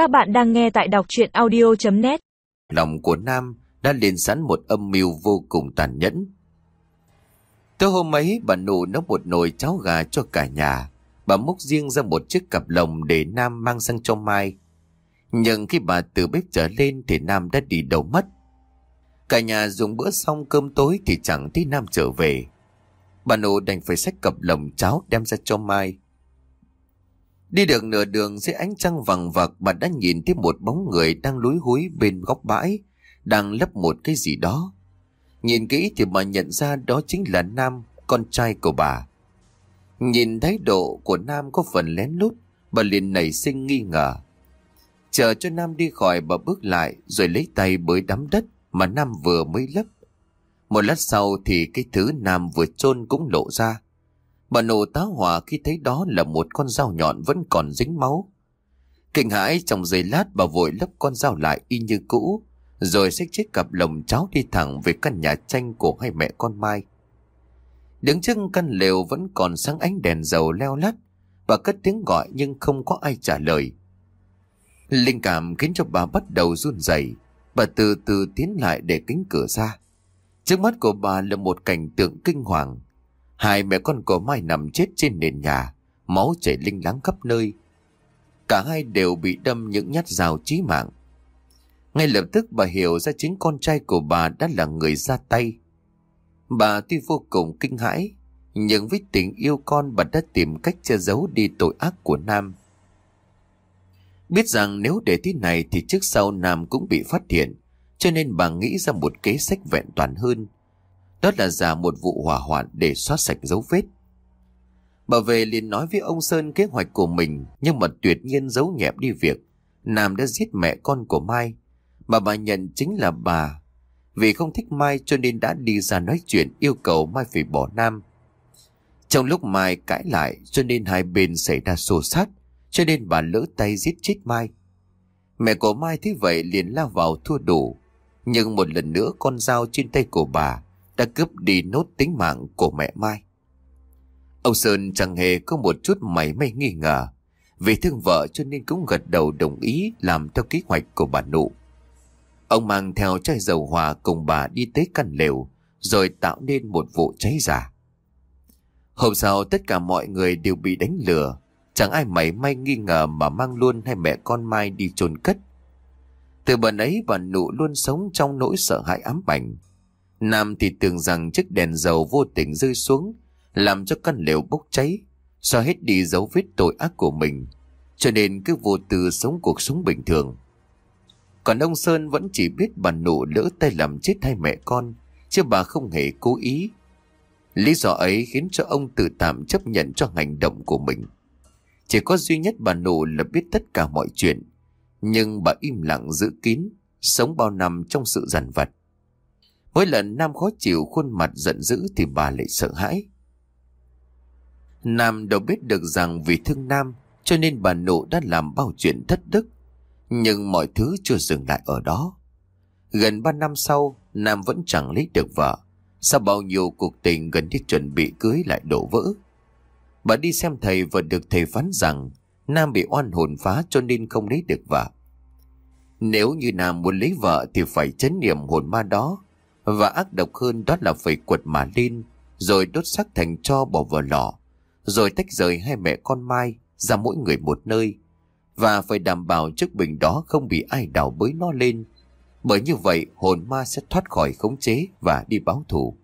Các bạn đang nghe tại đọc chuyện audio.net Lòng của Nam đã lên sẵn một âm mưu vô cùng tàn nhẫn. Tối hôm ấy, bà nụ nấu một nồi cháo gà cho cả nhà. Bà múc riêng ra một chiếc cặp lồng để Nam mang sang cho Mai. Nhưng khi bà từ bếp trở lên thì Nam đã đi đâu mất. Cả nhà dùng bữa xong cơm tối thì chẳng thấy Nam trở về. Bà nụ đành phải xách cặp lồng cháo đem ra cho Mai. Đi được nửa đường dưới ánh trăng vàng vặc bà đã nhìn thấy một bóng người đang lúi húi bên góc bãi, đang lấp một cái gì đó. Nhìn kỹ thì bà nhận ra đó chính là Nam, con trai của bà. Nhìn thái độ của Nam có phần lén lút, bà liền nảy sinh nghi ngờ. Chờ cho Nam đi khỏi bà bước lại rồi lấy tay bới đám đất mà Nam vừa mới lấp. Một lát sau thì cái thứ Nam vừa chôn cũng lộ ra. Bà nổ tá hỏa khi thấy đó là một con dao nhọn vẫn còn dính máu. Kinh hãi trong giây lát bà vội lấp con dao lại y như cũ, rồi xách chiếc cặp lồng cháo đi thẳng về căn nhà tranh của hai mẹ con Mai. Đứng trước căn lều vẫn còn sáng ánh đèn dầu leo lắt, bà cất tiếng gọi nhưng không có ai trả lời. Linh cảm khiến cho bà bắt đầu run rẩy, bà từ từ tiến lại để kính cửa ra. Trước mắt của bà là một cảnh tượng kinh hoàng. Hai mẹ con của Mai nằm chết trên nền nhà, máu chảy linh láng khắp nơi. Cả hai đều bị đâm những nhát rào chí mạng. Ngay lập tức bà hiểu ra chính con trai của bà đã là người ra tay. Bà tuy vô cùng kinh hãi, nhưng với tình yêu con bà đã tìm cách che giấu đi tội ác của Nam. Biết rằng nếu để thế này thì trước sau Nam cũng bị phát hiện, cho nên bà nghĩ ra một kế sách vẹn toàn hơn. Đó là giả một vụ hỏa hoạn để xóa sạch dấu vết. Bà về liền nói với ông Sơn kế hoạch của mình, nhưng mà tuyệt nhiên giấu nhẹm đi việc. Nam đã giết mẹ con của Mai, mà bà nhận chính là bà. Vì không thích Mai cho nên đã đi ra nói chuyện yêu cầu Mai phải bỏ Nam. Trong lúc Mai cãi lại cho nên hai bên xảy ra xô sát, cho nên bà lỡ tay giết chết Mai. Mẹ của Mai thấy vậy liền lao vào thua đủ, nhưng một lần nữa con dao trên tay của bà đã cướp đi nốt tính mạng của mẹ Mai. Ông Sơn chẳng hề có một chút mảy may nghi ngờ, vì thương vợ cho nên cũng gật đầu đồng ý làm theo kế hoạch của bà nụ. Ông mang theo chai dầu hòa cùng bà đi tới căn lều, rồi tạo nên một vụ cháy giả. Hôm sau tất cả mọi người đều bị đánh lừa, chẳng ai mảy may nghi ngờ mà mang luôn hai mẹ con Mai đi chôn cất. Từ bần ấy bà nụ luôn sống trong nỗi sợ hãi ám ảnh. Nam thì tưởng rằng chiếc đèn dầu vô tình rơi xuống, làm cho căn lều bốc cháy, xóa hết đi dấu vết tội ác của mình, cho nên cứ vô tư sống cuộc sống bình thường. Còn ông Sơn vẫn chỉ biết bà nụ lỡ tay làm chết hai mẹ con, chứ bà không hề cố ý. Lý do ấy khiến cho ông tự tạm chấp nhận cho hành động của mình. Chỉ có duy nhất bà nụ là biết tất cả mọi chuyện, nhưng bà im lặng giữ kín, sống bao năm trong sự giàn vật. Mỗi lần Nam khó chịu khuôn mặt giận dữ thì bà lại sợ hãi. Nam đâu biết được rằng vì thương Nam cho nên bà nụ đã làm bao chuyện thất đức. Nhưng mọi thứ chưa dừng lại ở đó. Gần ba năm sau, Nam vẫn chẳng lấy được vợ. Sau bao nhiêu cuộc tình gần như chuẩn bị cưới lại đổ vỡ. Bà đi xem thầy và được thầy phán rằng Nam bị oan hồn phá cho nên không lấy được vợ. Nếu như Nam muốn lấy vợ thì phải chấn niệm hồn ma đó. Và ác độc hơn đó là phải quật mà lên, rồi đốt xác thành cho bỏ vào lò. Rồi tách rời hai mẹ con Mai ra mỗi người một nơi. Và phải đảm bảo chiếc bình đó không bị ai đào bới nó lên. Bởi như vậy hồn ma sẽ thoát khỏi khống chế và đi báo thù.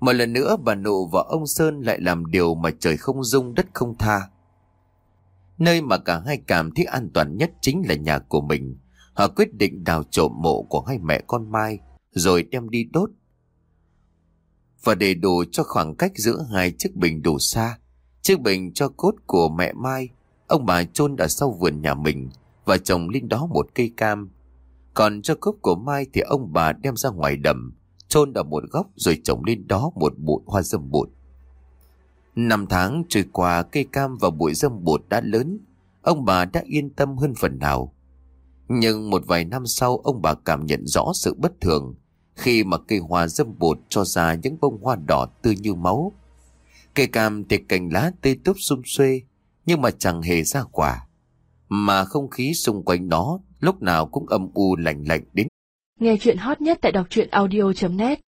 Một lần nữa bà nụ và ông Sơn lại làm điều mà trời không dung đất không tha. Nơi mà cả hai cảm thấy an toàn nhất chính là nhà của mình. Họ quyết định đào trộm mộ của hai mẹ con Mai rồi đem đi đốt. Và để đủ cho khoảng cách giữa hai chiếc bình đủ xa, chiếc bình cho cốt của mẹ Mai, ông bà chôn ở sau vườn nhà mình và trồng lên đó một cây cam. Còn cho cốt của Mai thì ông bà đem ra ngoài đầm, chôn ở một góc rồi trồng lên đó một bụi hoa dâm bụt. Năm tháng trôi qua cây cam và bụi dâm bụt đã lớn, ông bà đã yên tâm hơn phần nào. Nhưng một vài năm sau ông bà cảm nhận rõ sự bất thường khi mà cây hoa dâm bụt cho ra những bông hoa đỏ tươi như máu. Cây cam thì cành lá tê túp xum xuê, nhưng mà chẳng hề ra quả. mà không khí xung quanh nó lúc nào cũng âm u lạnh lạnh đến. Nghe chuyện hot nhất tại đọc truyện audio.net